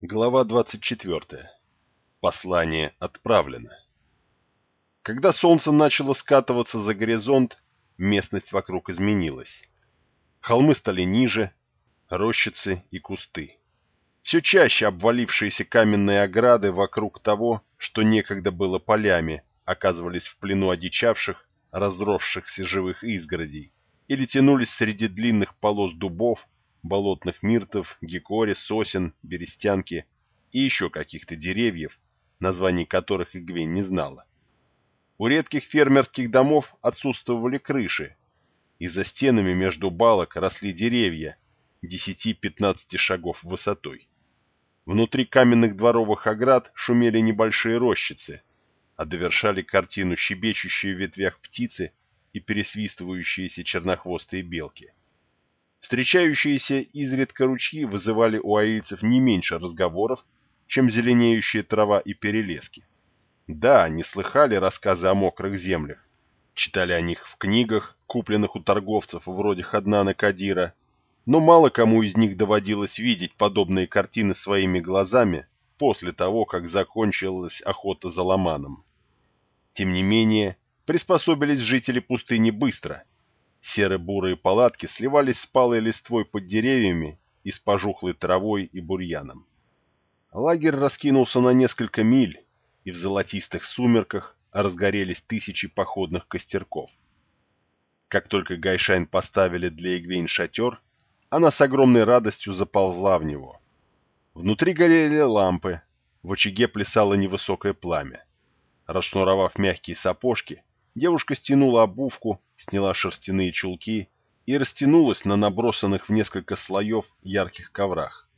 Глава 24. Послание отправлено. Когда солнце начало скатываться за горизонт, местность вокруг изменилась. Холмы стали ниже, рощицы и кусты. Все чаще обвалившиеся каменные ограды вокруг того, что некогда было полями, оказывались в плену одичавших, разросшихся живых изгородей или тянулись среди длинных полос дубов, болотных миртов, гекори, сосен, берестянки и еще каких-то деревьев, названий которых Игвень не знала. У редких фермерских домов отсутствовали крыши, и за стенами между балок росли деревья 10-15 шагов высотой. Внутри каменных дворовых оград шумели небольшие рощицы, а довершали картину щебечущие в ветвях птицы и пересвистывающиеся чернохвостые белки. Встречающиеся изредка ручьи вызывали у аильцев не меньше разговоров, чем зеленеющая трава и перелески. Да, они слыхали рассказы о мокрых землях, читали о них в книгах, купленных у торговцев вроде Хаднана Кадира, но мало кому из них доводилось видеть подобные картины своими глазами после того, как закончилась охота за ломаном. Тем не менее, приспособились жители пустыни быстро – Серо-бурые палатки сливались с палой листвой под деревьями и с пожухлой травой и бурьяном. Лагерь раскинулся на несколько миль, и в золотистых сумерках разгорелись тысячи походных костерков. Как только Гайшайн поставили для Игвейн шатер, она с огромной радостью заползла в него. Внутри горели лампы, в очаге плясало невысокое пламя. Расшнуровав мягкие сапожки, девушка стянула обувку сняла шерстяные чулки и растянулась на набросанных в несколько слоев ярких коврах.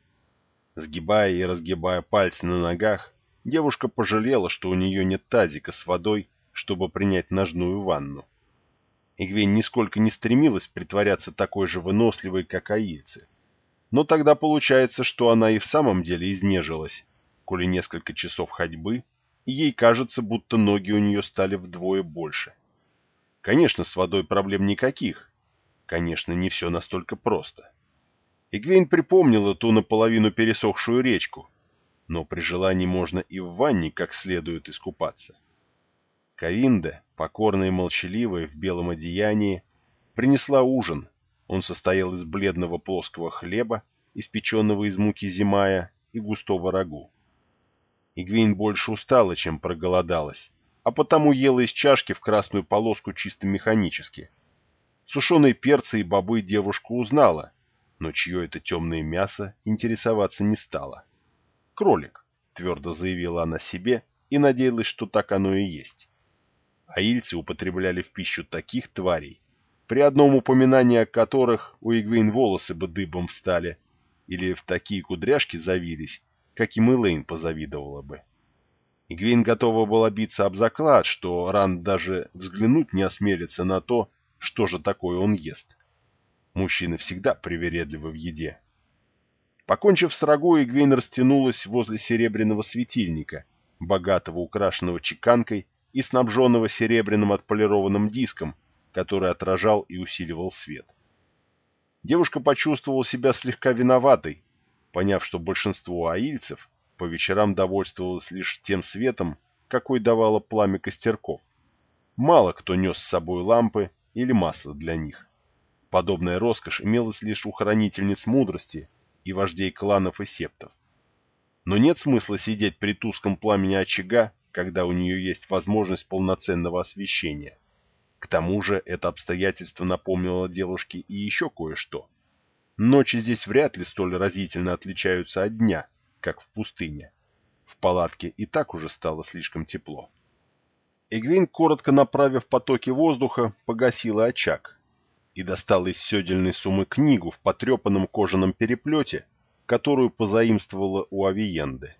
Сгибая и разгибая пальцы на ногах, девушка пожалела, что у нее нет тазика с водой, чтобы принять ножную ванну. Игвень нисколько не стремилась притворяться такой же выносливой, как аильцы. Но тогда получается, что она и в самом деле изнежилась, коли несколько часов ходьбы, и ей кажется, будто ноги у нее стали вдвое больше. Конечно, с водой проблем никаких. Конечно, не все настолько просто. Игвейн припомнила ту наполовину пересохшую речку, но при желании можно и в ванне как следует искупаться. Кавинда, покорная и молчаливая в белом одеянии, принесла ужин. Он состоял из бледного плоского хлеба, испеченного из муки зимая и густого рагу. Игвейн больше устала, чем проголодалась, а потому ела из чашки в красную полоску чисто механически. Сушеные перцы и бобы девушка узнала, но чье это темное мясо интересоваться не стала. «Кролик», — твердо заявила она себе и надеялась, что так оно и есть. Аильцы употребляли в пищу таких тварей, при одном упоминании о которых у Игвейн волосы бы дыбом встали, или в такие кудряшки завились, как и Мэлэйн позавидовала бы. Игвейн готова была биться об заклад, что Ранд даже взглянуть не осмелится на то, что же такое он ест. Мужчины всегда привередливы в еде. Покончив с рагу, Игвейн растянулась возле серебряного светильника, богатого украшенного чеканкой и снабженного серебряным отполированным диском, который отражал и усиливал свет. Девушка почувствовала себя слегка виноватой, поняв, что большинство аильцев по вечерам довольствовалась лишь тем светом, какой давало пламя костерков. Мало кто нес с собой лампы или масло для них. Подобная роскошь имелась лишь у хранительниц мудрости и вождей кланов и септов. Но нет смысла сидеть при туском пламени очага, когда у нее есть возможность полноценного освещения. К тому же это обстоятельство напомнило девушке и еще кое-что. Ночи здесь вряд ли столь разительно отличаются от дня – как в пустыне. В палатке и так уже стало слишком тепло. Игвин, коротко направив потоки воздуха, погасила очаг и достала из седельной суммы книгу в потрепанном кожаном переплете, которую позаимствовала у Авиенды.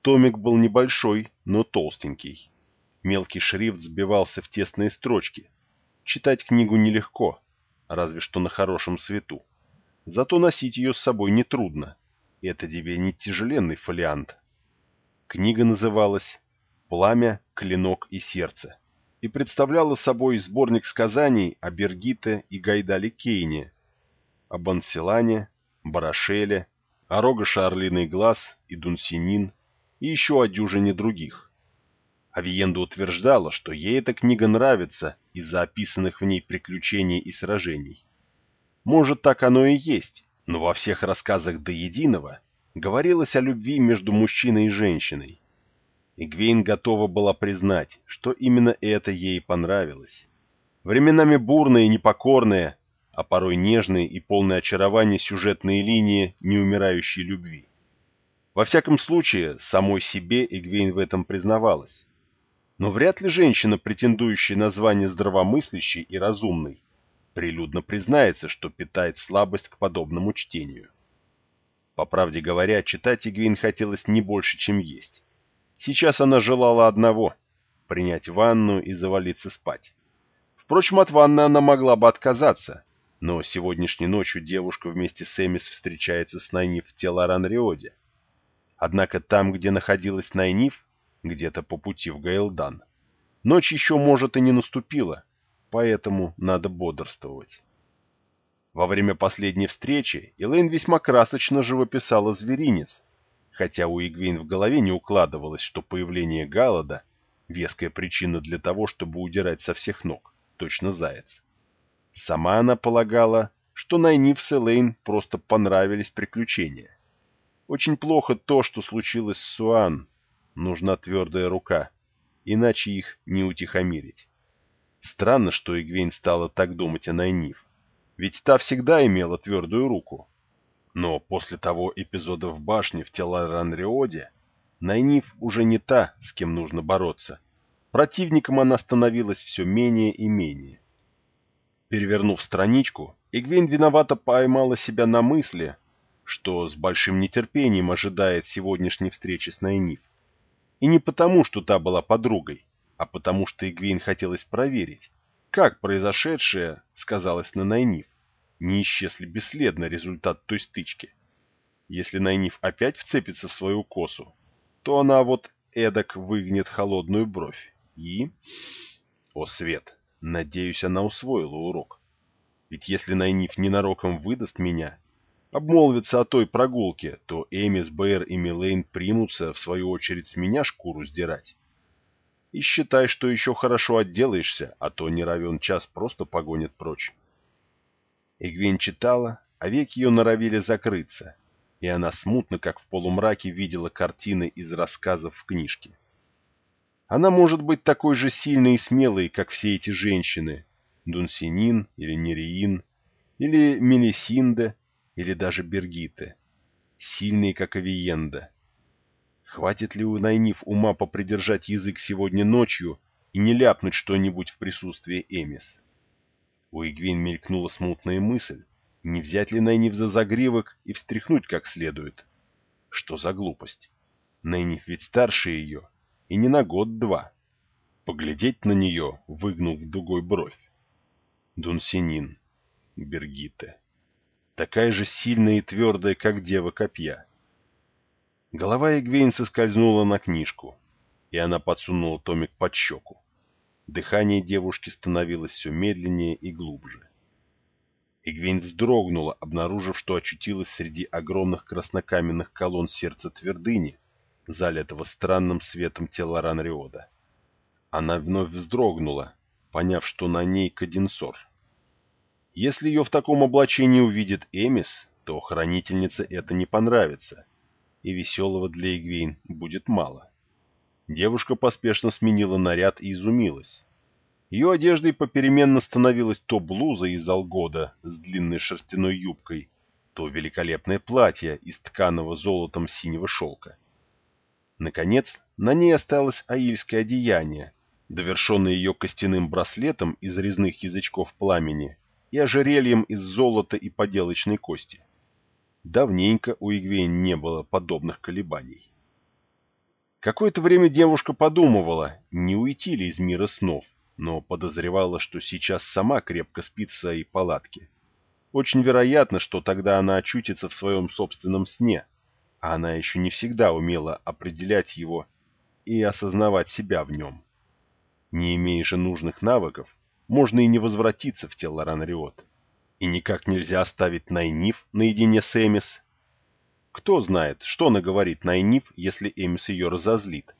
Томик был небольшой, но толстенький. Мелкий шрифт сбивался в тесные строчки. Читать книгу нелегко, разве что на хорошем свету. Зато носить ее с собой нетрудно. Это тебе не тяжеленный фолиант. Книга называлась «Пламя, клинок и сердце» и представляла собой сборник сказаний о Бергите и Гайдале Кейне, об Анселане, Барашеле, о Рогаша Орлиный Глаз и Дунсинин, и еще о дюжине других. Авиенда утверждала, что ей эта книга нравится из-за описанных в ней приключений и сражений. Может, так оно и есть, но во всех рассказах до единого говорилось о любви между мужчиной и женщиной. Игвейн готова была признать, что именно это ей понравилось. Временами бурные и непокорные, а порой нежные и полные очарования сюжетные линии неумирающей любви. Во всяком случае, самой себе Игвейн в этом признавалась. Но вряд ли женщина, претендующая на звание здравомыслящей и разумной, прилюдно признается, что питает слабость к подобному чтению. По правде говоря, читать Игвейн хотелось не больше, чем есть. Сейчас она желала одного – принять ванну и завалиться спать. Впрочем, от ванны она могла бы отказаться, но сегодняшней ночью девушка вместе с Эмис встречается с Найниф в Телоран-Риоде. Однако там, где находилась Найниф, где-то по пути в Гейлдан, ночь еще, может, и не наступила, поэтому надо бодрствовать. Во время последней встречи Элейн весьма красочно живописала зверинец, хотя у Игвейн в голове не укладывалось, что появление Галлада — веская причина для того, чтобы удирать со всех ног точно заяц. Сама она полагала, что Найниф с Элейн просто понравились приключения. Очень плохо то, что случилось с Суан. Нужна твердая рука, иначе их не утихомирить. Странно, что Игвейн стала так думать о Найниф, ведь та всегда имела твердую руку. Но после того эпизода в башне в Теларанриоде Найниф уже не та, с кем нужно бороться, Противником она становилась все менее и менее. Перевернув страничку, Игвейн виновато поймала себя на мысли, что с большим нетерпением ожидает сегодняшней встречи с Найниф. И не потому, что та была подругой, а потому что Игвейн хотелось проверить, как произошедшее сказалось на Найниф, не исчез ли бесследно результат той стычки. Если Найниф опять вцепится в свою косу, то она вот эдак выгнет холодную бровь. И... О, Свет, надеюсь, она усвоила урок. Ведь если Найниф ненароком выдаст меня, обмолвится о той прогулке, то Эмис, Бэйр и Милейн примутся, в свою очередь, с меня шкуру сдирать. И считай, что еще хорошо отделаешься, а то не равен час просто погонит прочь. Эгвин читала, а веки ее норовили закрыться, и она смутно, как в полумраке, видела картины из рассказов в книжке. Она может быть такой же сильной и смелой, как все эти женщины. Дунсинин или Нериин, или Мелисинда, или даже Бергиты. Сильные, как Авиенда. Хватит ли у Найниф ума попридержать язык сегодня ночью и не ляпнуть что-нибудь в присутствии Эмис? У Игвин мелькнула смутная мысль, не взять ли Найниф за загривок и встряхнуть как следует. Что за глупость? Найниф ведь старше ее, и не на год-два. Поглядеть на нее, выгнув дугой бровь. Дунсинин, Бергите. Такая же сильная и твердая, как дева копья. Голова Эгвейн соскользнула на книжку, и она подсунула томик под щеку. Дыхание девушки становилось все медленнее и глубже. Игвейн вздрогнула, обнаружив, что очутилась среди огромных краснокаменных колонн сердца твердыни, залитого странным светом тела Ранриода. Она вновь вздрогнула, поняв, что на ней каденсор. Если ее в таком облачении увидит Эмис, то хранительнице это не понравится, и веселого для Игвейн будет мало. Девушка поспешно сменила наряд и изумилась. Ее одеждой попеременно становилась то блуза из алгода с длинной шерстяной юбкой, то великолепное платье из тканого золотом синего шелка. Наконец, на ней осталось аильское одеяние, довершенное ее костяным браслетом из резных язычков пламени и ожерельем из золота и поделочной кости. Давненько у Игвейн не было подобных колебаний. Какое-то время девушка подумывала, не уйти ли из мира снов, но подозревала, что сейчас сама крепко спит в своей палатке. Очень вероятно, что тогда она очутится в своем собственном сне, а она еще не всегда умела определять его и осознавать себя в нем. Не имея же нужных навыков, можно и не возвратиться в тело Ранриот. И никак нельзя оставить Найниф наедине с Эмис. Кто знает, что наговорит Найниф, если Эмис ее разозлит.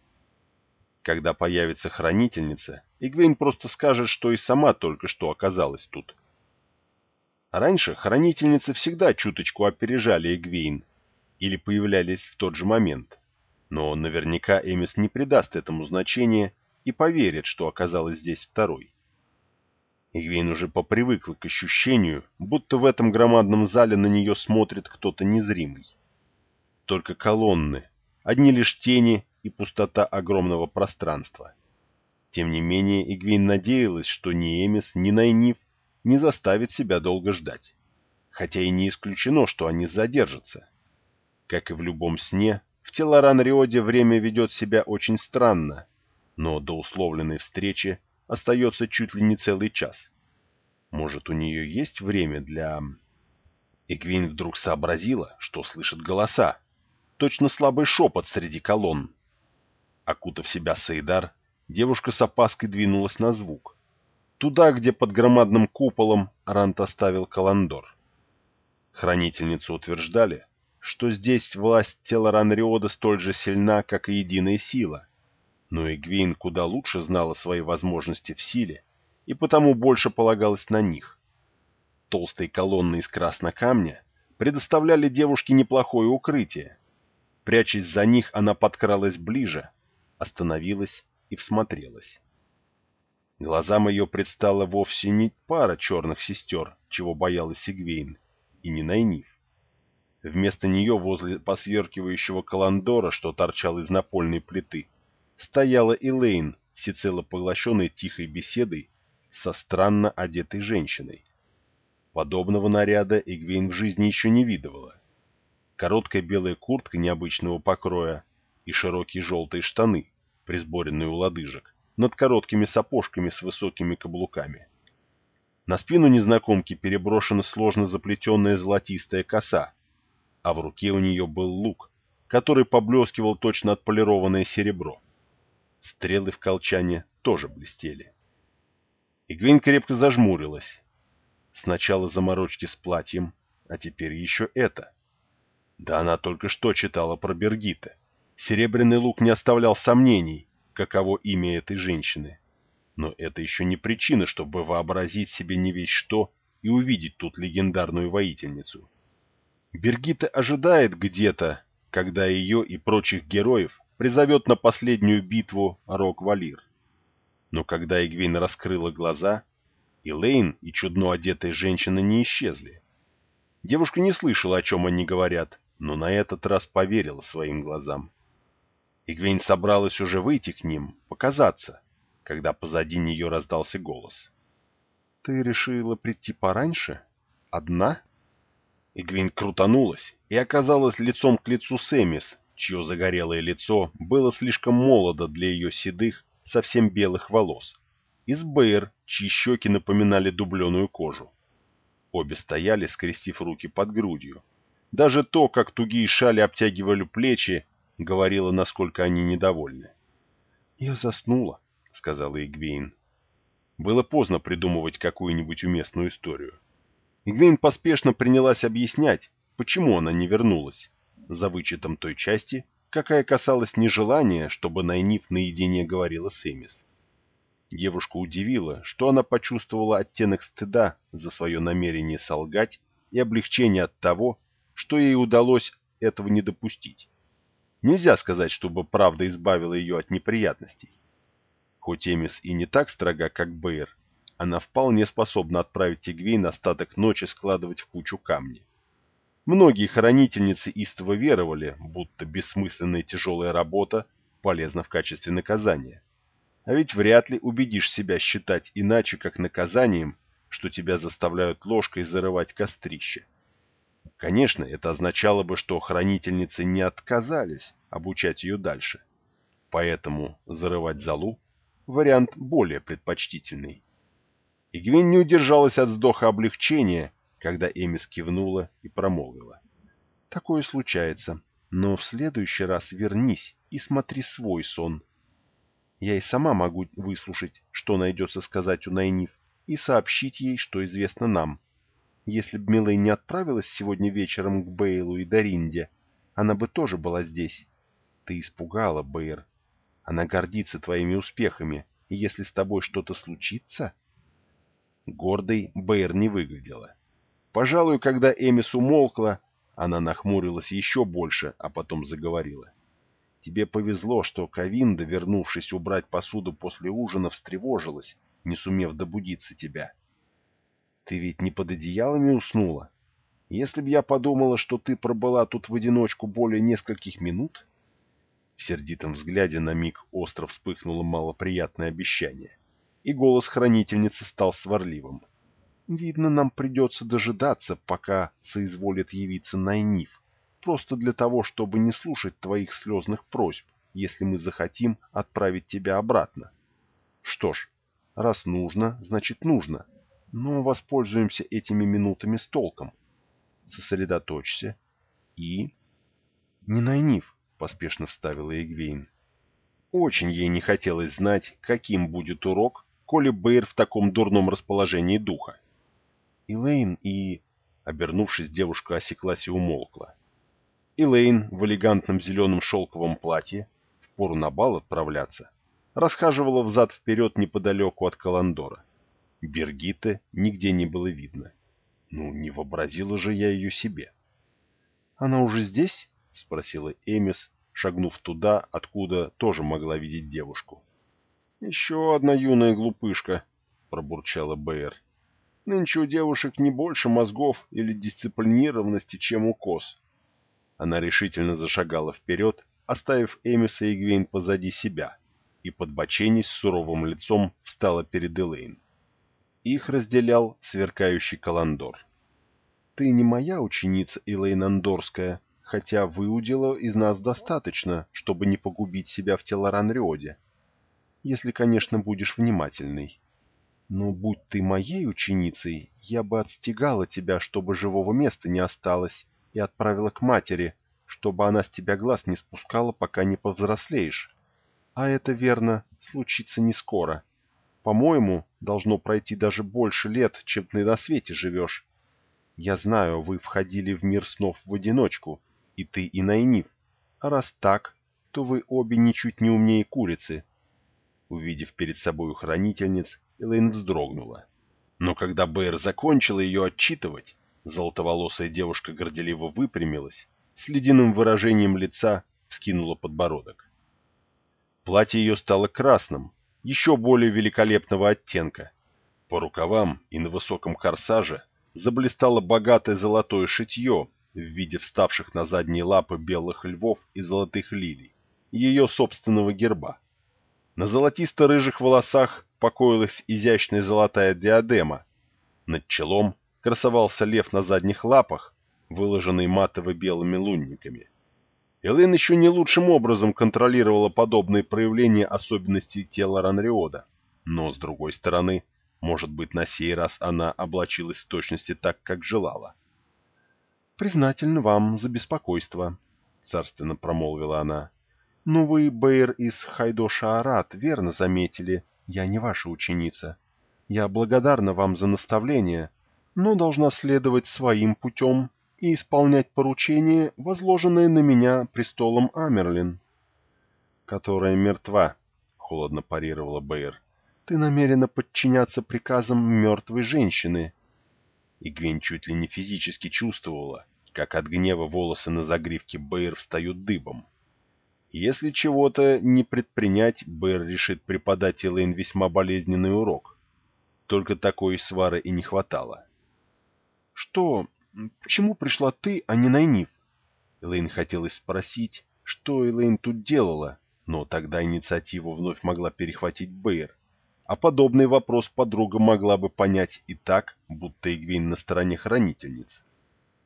Когда появится хранительница, Игвейн просто скажет, что и сама только что оказалась тут. Раньше хранительницы всегда чуточку опережали Игвейн или появлялись в тот же момент, но наверняка Эмис не придаст этому значения и поверит, что оказалась здесь второй. Игвейн уже попривыкла к ощущению, будто в этом громадном зале на нее смотрит кто-то незримый. Только колонны, одни лишь тени и пустота огромного пространства. Тем не менее, Игвейн надеялась, что ни Эмис, ни Найниф не заставит себя долго ждать. Хотя и не исключено, что они задержатся. Как и в любом сне, в Телоран-Риоде время ведет себя очень странно, но до условленной встречи остается чуть ли не целый час. Может, у нее есть время для... Игвин вдруг сообразила, что слышит голоса. Точно слабый шепот среди колонн. Окутав себя Саидар, девушка с опаской двинулась на звук. Туда, где под громадным куполом Рант оставил Каландор. Хранительницы утверждали, что здесь власть тела Ранриода столь же сильна, как и единая сила, но Игвейн куда лучше знала свои возможности в силе и потому больше полагалась на них. Толстые колонны из краснокамня предоставляли девушке неплохое укрытие. Прячась за них, она подкралась ближе, остановилась и всмотрелась. Глазам ее предстала вовсе не пара черных сестер, чего боялась Игвейн, и не Найниф. Вместо нее возле посверкивающего каландора, что торчал из напольной плиты, стояла Элейн, всецело поглощенной тихой беседой со странно одетой женщиной. Подобного наряда Игвейн в жизни еще не видывала. Короткая белая куртка необычного покроя и широкие желтые штаны, присборенные у лодыжек, над короткими сапожками с высокими каблуками. На спину незнакомки переброшена сложно заплетенная золотистая коса, а в руке у нее был лук, который поблескивал точно отполированное серебро. Стрелы в колчане тоже блестели. Игвин крепко зажмурилась. Сначала заморочки с платьем, а теперь еще это. Да она только что читала про Бергита. Серебряный лук не оставлял сомнений, каково имя этой женщины. Но это еще не причина, чтобы вообразить себе не весь что и увидеть тут легендарную воительницу. Бергита ожидает где-то, когда ее и прочих героев призовет на последнюю битву Рок-Валир. Но когда Игвейн раскрыла глаза, и Лейн, и чудно одетая женщина не исчезли. Девушка не слышала, о чем они говорят, но на этот раз поверила своим глазам. Игвейн собралась уже выйти к ним, показаться, когда позади нее раздался голос. — Ты решила прийти пораньше? Одна? Игвейн крутанулась и оказалась лицом к лицу с Эмис, чье загорелое лицо было слишком молодо для ее седых, совсем белых волос, и с Бэйр, чьи щеки напоминали дубленую кожу. Обе стояли, скрестив руки под грудью. Даже то, как тугие шали обтягивали плечи, говорило, насколько они недовольны. «Я заснула», — сказала Игвейн. Было поздно придумывать какую-нибудь уместную историю. Игвейн поспешно принялась объяснять, почему она не вернулась за вычетом той части, какая касалась нежелания, чтобы Найниф наедине говорила с Эмис. Девушку удивило, что она почувствовала оттенок стыда за свое намерение солгать и облегчение от того, что ей удалось этого не допустить. Нельзя сказать, чтобы правда избавила ее от неприятностей. Хоть Эмис и не так строга, как Бэйр, она вполне способна отправить Игвейн остаток ночи складывать в кучу камни. Многие хранительницы истово веровали, будто бессмысленная тяжелая работа полезна в качестве наказания. А ведь вряд ли убедишь себя считать иначе, как наказанием, что тебя заставляют ложкой зарывать кострище. Конечно, это означало бы, что хранительницы не отказались обучать ее дальше. Поэтому зарывать залу – вариант более предпочтительный. Игвин не удержалась от вздоха облегчения – когда Эмис кивнула и промолвила. «Такое случается, но в следующий раз вернись и смотри свой сон. Я и сама могу выслушать, что найдется сказать у Найниф, и сообщить ей, что известно нам. Если б Милей не отправилась сегодня вечером к Бейлу и Даринде, она бы тоже была здесь. Ты испугала, Бэйр. Она гордится твоими успехами, и если с тобой что-то случится... Гордой Бэйр не выглядела. Пожалуй, когда Эмис умолкла, она нахмурилась еще больше, а потом заговорила. Тебе повезло, что Кавинда, вернувшись убрать посуду после ужина, встревожилась, не сумев добудиться тебя. Ты ведь не под одеялами уснула? Если б я подумала, что ты пробыла тут в одиночку более нескольких минут... В сердитом взгляде на миг остро вспыхнуло малоприятное обещание, и голос хранительницы стал сварливым. Видно, нам придется дожидаться, пока соизволит явиться Найниф, просто для того, чтобы не слушать твоих слезных просьб, если мы захотим отправить тебя обратно. Что ж, раз нужно, значит нужно, но воспользуемся этими минутами с толком. Сосредоточься и... Не Найниф, поспешно вставила Эгвейн. Очень ей не хотелось знать, каким будет урок, коли Бэйр в таком дурном расположении духа. Илэйн и... Обернувшись, девушка осеклась и умолкла. Илэйн в элегантном зеленом шелковом платье, в пору на бал отправляться, расхаживала взад-вперед неподалеку от Каландора. Бергиты нигде не было видно. Ну, не вообразила же я ее себе. «Она уже здесь?» — спросила Эмис, шагнув туда, откуда тоже могла видеть девушку. «Еще одна юная глупышка», — пробурчала Бэйр. «Нынче у девушек не больше мозгов или дисциплинированности, чем у коз». Она решительно зашагала вперед, оставив Эмиса и Гвейн позади себя, и, подбоченись с суровым лицом, встала перед Элейн. Их разделял сверкающий каландор. «Ты не моя ученица, Элейн Андорская», хотя выудила из нас достаточно, чтобы не погубить себя в Телоранриоде. Если, конечно, будешь внимательный. Но будь ты моей ученицей, я бы отстегала тебя, чтобы живого места не осталось, и отправила к матери, чтобы она с тебя глаз не спускала, пока не повзрослеешь. А это, верно, случится не скоро. По-моему, должно пройти даже больше лет, чем ты на свете живешь. Я знаю, вы входили в мир снов в одиночку, и ты, и Найниф. А раз так, то вы обе ничуть не умнее курицы. Увидев перед собой хранительниц, Элэйн вздрогнула. Но когда Бэйр закончила ее отчитывать, золотоволосая девушка горделиво выпрямилась, с ледяным выражением лица вскинула подбородок. Платье ее стало красным, еще более великолепного оттенка. По рукавам и на высоком корсаже заблистало богатое золотое шитье, в виде вставших на задние лапы белых львов и золотых лилий, ее собственного герба. На золотисто-рыжих волосах покоилась изящная золотая диадема. Над челом красовался лев на задних лапах, выложенный матово-белыми лунниками. Элэйн еще не лучшим образом контролировала подобные проявления особенностей тела Ранриода, но, с другой стороны, может быть, на сей раз она облачилась в точности так, как желала признательна вам за беспокойство», — царственно промолвила она. «Но вы, Бэйр из Хайдо-Шаарат, верно заметили, я не ваша ученица. Я благодарна вам за наставление, но должна следовать своим путем и исполнять поручение, возложенное на меня престолом Амерлин». «Которая мертва», — холодно парировала Бэйр. «Ты намерена подчиняться приказам мертвой женщины». Игвейн чуть ли не физически чувствовала, как от гнева волосы на загривке Бэйр встают дыбом. Если чего-то не предпринять, Бэйр решит преподать Элэйн весьма болезненный урок. Только такой свары и не хватало. «Что? Почему пришла ты, а не Найниф?» Элэйн хотелось спросить, что Элэйн тут делала, но тогда инициативу вновь могла перехватить Бэйр. А подобный вопрос подруга могла бы понять и так, будто Игвейн на стороне хранительниц.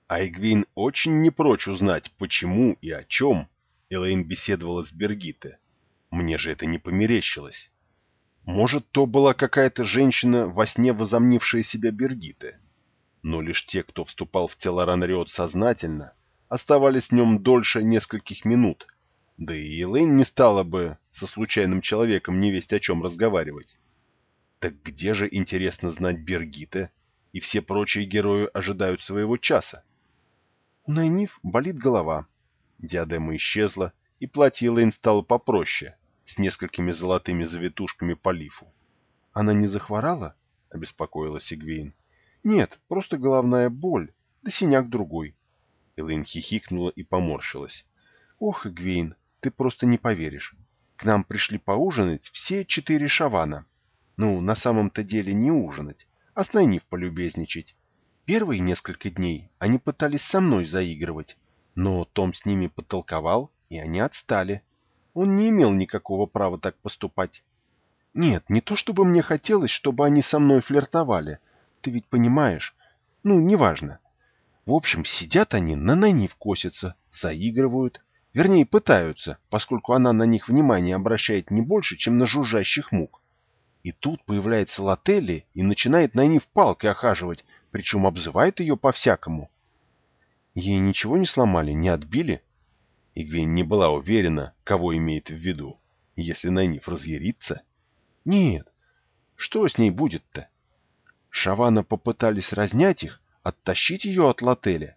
Айгвин очень не прочь узнать, почему и о чем Элэйн беседовала с Бергите. Мне же это не померещилось. Может, то была какая-то женщина, во сне возомнившая себя Бергите. Но лишь те, кто вступал в тело Ранриот сознательно, оставались в нем дольше нескольких минут, да и Элэйн не стала бы со случайным человеком невесть о чем разговаривать. Так где же, интересно знать, Бергите, и все прочие герои ожидают своего часа? У Найниф болит голова. Диадема исчезла, и платье Элейн стало попроще, с несколькими золотыми завитушками по лифу. «Она не захворала?» — обеспокоилась Игвейн. «Нет, просто головная боль, да синяк другой». Элейн хихикнула и поморщилась. «Ох, Игвейн, ты просто не поверишь. К нам пришли поужинать все четыре шавана. Ну, на самом-то деле не ужинать, а с Найниф полюбезничать. Первые несколько дней они пытались со мной заигрывать, но Том с ними потолковал, и они отстали. Он не имел никакого права так поступать. Нет, не то чтобы мне хотелось, чтобы они со мной флиртовали. Ты ведь понимаешь. Ну, неважно. В общем, сидят они, на Найниф косятся, заигрывают. Вернее, пытаются, поскольку она на них внимание обращает не больше, чем на жужжащих мук. И тут появляется Лотелли и начинает на Найниф палкой охаживать, причем обзывает ее по-всякому. Ей ничего не сломали, не отбили? Игвейн не была уверена, кого имеет в виду. Если Найниф разъярится... Нет. Что с ней будет-то? Шавана попытались разнять их, оттащить ее от Лотеля.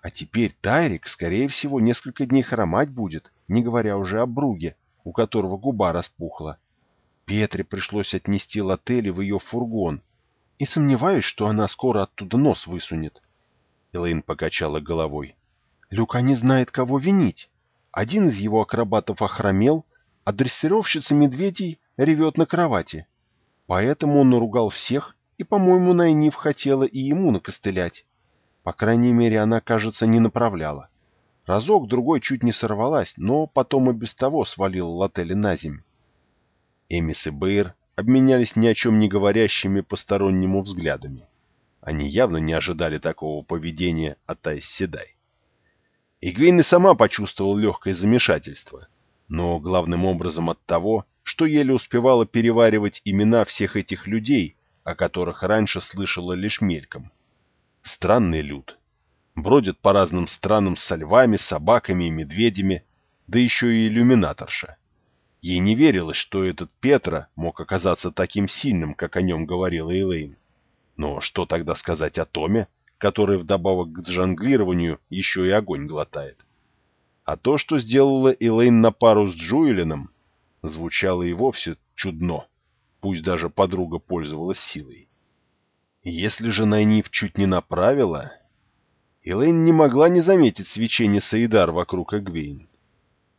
А теперь Тайрик, скорее всего, несколько дней хромать будет, не говоря уже о Бруге, у которого губа распухла. Петре пришлось отнести Лотели в ее фургон, и сомневаюсь, что она скоро оттуда нос высунет. Элэйн покачала головой. Люка не знает, кого винить. Один из его акробатов охромел, а дрессировщица медведей ревет на кровати. Поэтому он наругал всех, и, по-моему, Найниф хотела и ему накостылять. По крайней мере, она, кажется, не направляла. Разок-другой чуть не сорвалась, но потом и без того свалила Лотели на земь. Эмис и Бэйр обменялись ни о чем не говорящими постороннему взглядами. Они явно не ожидали такого поведения от Айс Седай. Игвейн и сама почувствовала легкое замешательство, но главным образом от того, что еле успевала переваривать имена всех этих людей, о которых раньше слышала лишь мельком. Странный люд. Бродят по разным странам со львами, собаками и медведями, да еще и иллюминаторша. Ей не верилось, что этот Петра мог оказаться таким сильным, как о нем говорила Элейн. Но что тогда сказать о Томе, который вдобавок к джанглированию еще и огонь глотает? А то, что сделала Элейн на пару с Джуэлином, звучало и вовсе чудно, пусть даже подруга пользовалась силой. Если же Найниф чуть не направила... Элейн не могла не заметить свечение Саидар вокруг Эгвейн.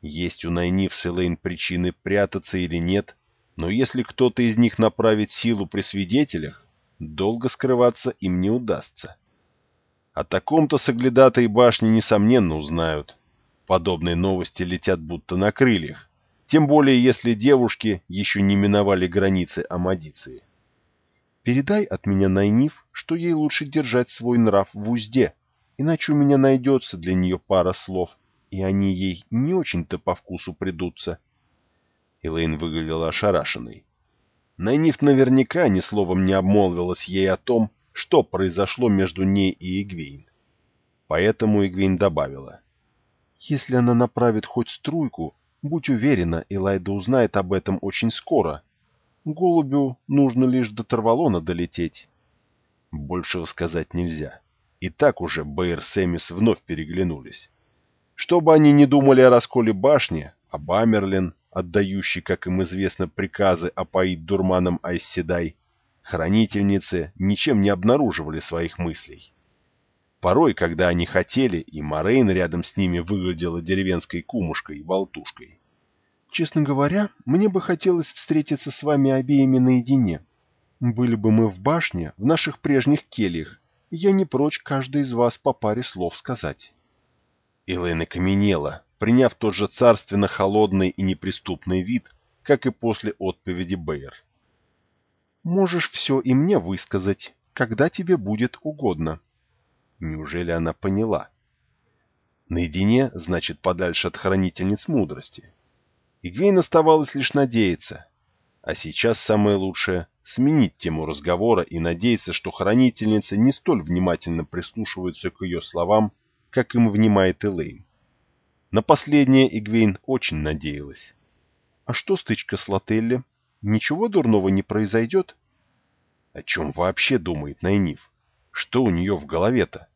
Есть у Найниф с Элейн причины прятаться или нет, но если кто-то из них направит силу при свидетелях, долго скрываться им не удастся. О таком-то соглядатые башни, несомненно, узнают. Подобные новости летят будто на крыльях, тем более если девушки еще не миновали границы Амадиции. Передай от меня Найниф, что ей лучше держать свой нрав в узде, иначе у меня найдется для нее пара слов, и они ей не очень-то по вкусу придутся. Элейн выглядела ошарашенной. Найниф наверняка ни словом не обмолвилась ей о том, что произошло между ней и Игвейн. Поэтому Игвейн добавила. «Если она направит хоть струйку, будь уверена, Элайда узнает об этом очень скоро, Голубю нужно лишь до Тарвалона долететь. Большего сказать нельзя. И так уже Бэйр с Эмис вновь переглянулись. Что бы они ни думали о расколе башни, об Амерлин, отдающий, как им известно, приказы опоить дурманом Айсседай, хранительницы ничем не обнаруживали своих мыслей. Порой, когда они хотели, и Морейн рядом с ними выглядела деревенской кумушкой и болтушкой, Честно говоря, мне бы хотелось встретиться с вами обеими наедине. Были бы мы в башне, в наших прежних кельях, я не прочь каждой из вас по паре слов сказать. Элэйн каменела, приняв тот же царственно холодный и неприступный вид, как и после отповеди Бэйр. «Можешь все и мне высказать, когда тебе будет угодно». Неужели она поняла? Наедине, значит, подальше от хранительниц мудрости. Игвейн оставалось лишь надеяться. А сейчас самое лучшее — сменить тему разговора и надеяться, что хранительницы не столь внимательно прислушиваются к ее словам, как им внимает Элейн. На последнее Игвейн очень надеялась. «А что стычка с Лотелли? Ничего дурного не произойдет?» О чем вообще думает Найниф? Что у нее в голове-то?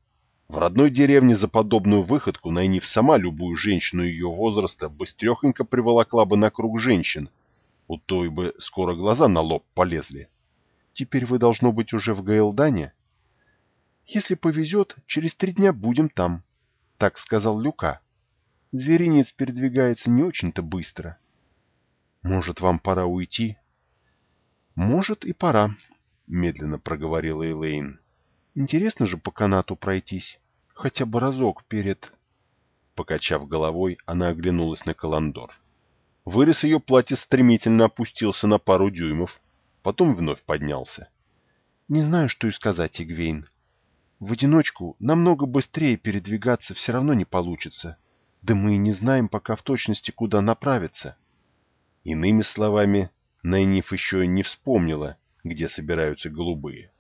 В родной деревне за подобную выходку Найниф сама любую женщину ее возраста быстрехонько приволокла бы на круг женщин. У той бы скоро глаза на лоб полезли. Теперь вы, должно быть, уже в Гаэлдане? Если повезет, через три дня будем там. Так сказал Люка. Зверинец передвигается не очень-то быстро. Может, вам пора уйти? Может, и пора, медленно проговорила Элейн. Интересно же по канату пройтись. Хотя бы разок перед... Покачав головой, она оглянулась на Каландор. Вырез ее платья стремительно опустился на пару дюймов, потом вновь поднялся. «Не знаю, что и сказать, Игвейн. В одиночку намного быстрее передвигаться все равно не получится. Да мы и не знаем пока в точности, куда направиться». Иными словами, Найниф еще не вспомнила, где собираются голубые.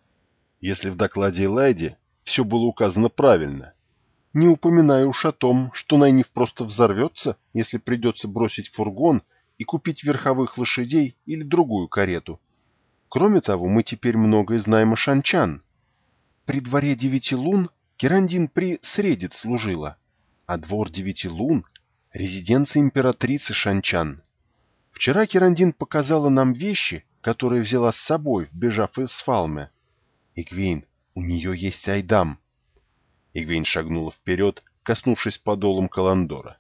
Если в докладе Элайди все было указано правильно, не упоминая уж о том, что Найниф просто взорвется, если придется бросить фургон и купить верховых лошадей или другую карету. Кроме того, мы теперь многое знаем о Шанчан. При дворе девяти лун Керандин при Средит служила, а двор девяти лун — резиденция императрицы Шанчан. Вчера Керандин показала нам вещи, которые взяла с собой, вбежав из Фалме. Игвейн, у нее есть Айдам. Игвейн шагнула вперед, коснувшись подолом Каландора.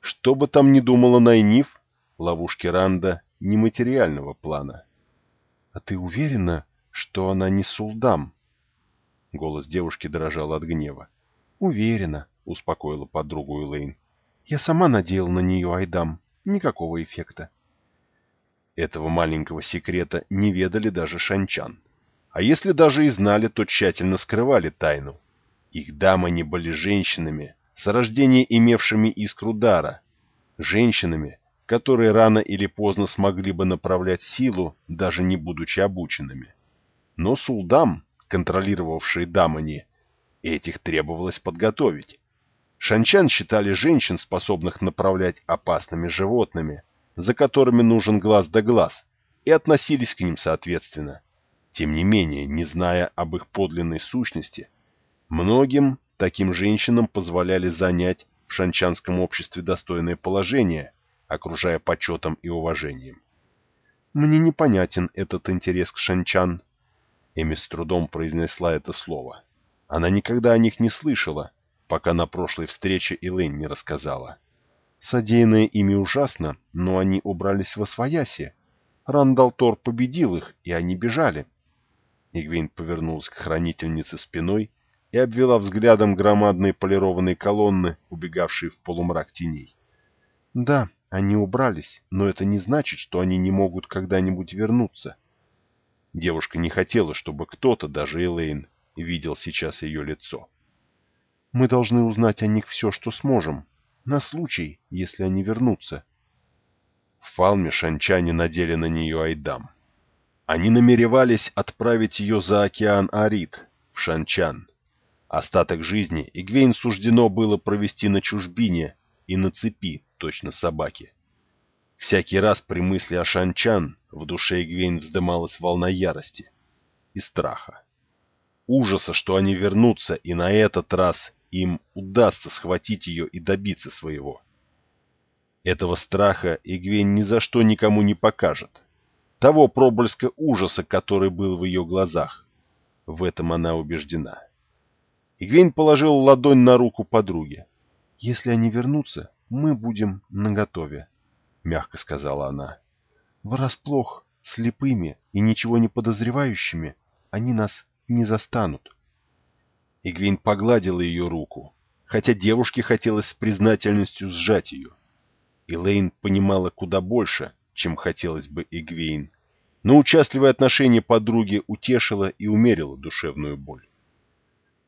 Что бы там ни думала Найниф, ловушки Ранда нематериального плана. «А ты уверена, что она не Сулдам?» Голос девушки дрожал от гнева. «Уверена», — успокоила подругу Элейн. «Я сама надела на нее Айдам. Никакого эффекта». Этого маленького секрета не ведали даже шанчан. А если даже и знали, то тщательно скрывали тайну. Их дамы не были женщинами, с рождения имевшими искру дара, женщинами, которые рано или поздно смогли бы направлять силу, даже не будучи обученными. Но сулдам, контролировавшие дамани, этих требовалось подготовить. Шанчан считали женщин, способных направлять опасными животными, за которыми нужен глаз да глаз, и относились к ним соответственно. Тем не менее, не зная об их подлинной сущности, многим таким женщинам позволяли занять в шанчанском обществе достойное положение, окружая почетом и уважением. «Мне непонятен этот интерес к шанчан», — Эми с трудом произнесла это слово. Она никогда о них не слышала, пока на прошлой встрече Элэйн не рассказала. Содеянное ими ужасно, но они убрались во свояси. Рандалтор победил их, и они бежали. Игвейн повернулась к хранительнице спиной и обвела взглядом громадные полированные колонны, убегавшие в полумрак теней. Да, они убрались, но это не значит, что они не могут когда-нибудь вернуться. Девушка не хотела, чтобы кто-то, даже Элейн, видел сейчас ее лицо. Мы должны узнать о них все, что сможем, на случай, если они вернутся. В Фалме шанчане надели на нее Айдам. Они намеревались отправить ее за океан Арит, в Шанчан. Остаток жизни Игвейн суждено было провести на чужбине и на цепи, точно собаки. Всякий раз при мысли о Шанчан в душе Игвейн вздымалась волна ярости и страха. Ужаса, что они вернутся, и на этот раз им удастся схватить ее и добиться своего. Этого страха Игвейн ни за что никому не покажет. Того проблеска ужаса, который был в ее глазах. В этом она убеждена. Игвейн положил ладонь на руку подруги. «Если они вернутся, мы будем наготове», — мягко сказала она. «Врасплох, слепыми и ничего не подозревающими, они нас не застанут». Игвин погладила ее руку, хотя девушке хотелось с признательностью сжать ее. Элейн понимала куда больше, чем хотелось бы Игвейн, но участливое отношение подруги утешило и умерило душевную боль.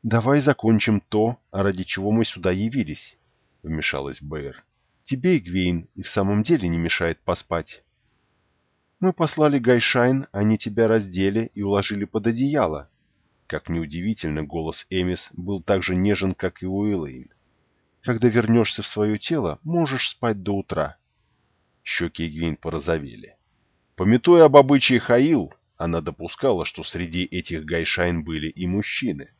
«Давай закончим то, ради чего мы сюда явились», — вмешалась Бэйр. «Тебе, Игвейн, и в самом деле не мешает поспать. Мы послали Гайшайн, они тебя раздели и уложили под одеяло, как ни удивительно, голос Эмис был так же нежен, как и у Элэйн. «Когда вернешься в свое тело, можешь спать до утра». Щеки Игвейн порозовели. Памятуя об обычаях Аийл, она допускала, что среди этих гайшайн были и мужчины.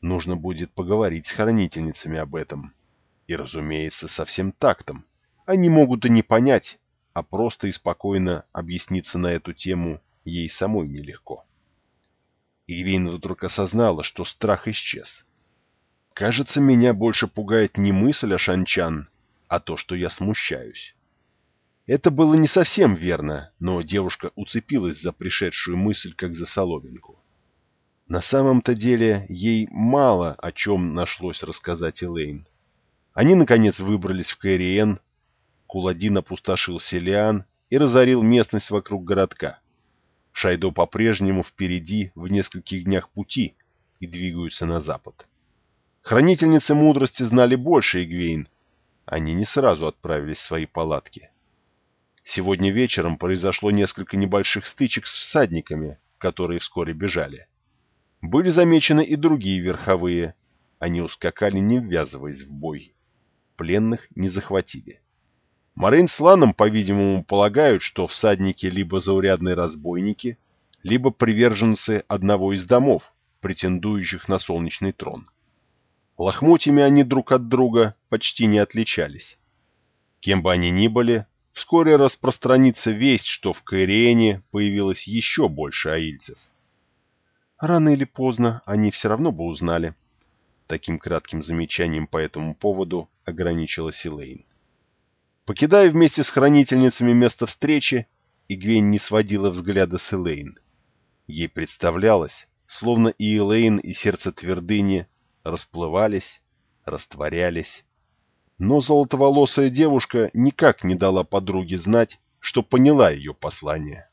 Нужно будет поговорить с хранительницами об этом. И, разумеется, со всем тактом. Они могут и не понять, а просто и спокойно объясниться на эту тему ей самой нелегко. Ивейн вдруг осознала, что страх исчез. Кажется, меня больше пугает не мысль о Шанчан, а то, что я смущаюсь. Это было не совсем верно, но девушка уцепилась за пришедшую мысль, как за соломинку. На самом-то деле, ей мало о чем нашлось рассказать Элейн. Они, наконец, выбрались в Кэриен, Куладин опустошил Селиан и разорил местность вокруг городка. Шайдо по-прежнему впереди в нескольких днях пути и двигаются на запад. Хранительницы мудрости знали больше Игвейн. Они не сразу отправились в свои палатки. Сегодня вечером произошло несколько небольших стычек с всадниками, которые вскоре бежали. Были замечены и другие верховые. Они ускакали, не ввязываясь в бой. Пленных не захватили. Марин с Ланом, по-видимому, полагают, что всадники либо заурядные разбойники, либо приверженцы одного из домов, претендующих на солнечный трон. Лохмотьями они друг от друга почти не отличались. Кем бы они ни были, вскоре распространится весть, что в Каириене появилось еще больше аильцев. Рано или поздно они все равно бы узнали. Таким кратким замечанием по этому поводу ограничилась Элейн. Покидая вместе с хранительницами место встречи, Игвейн не сводила взгляда с Элейн. Ей представлялось, словно и Элейн, и сердце твердыни расплывались, растворялись, но золотоволосая девушка никак не дала подруге знать, что поняла ее послание.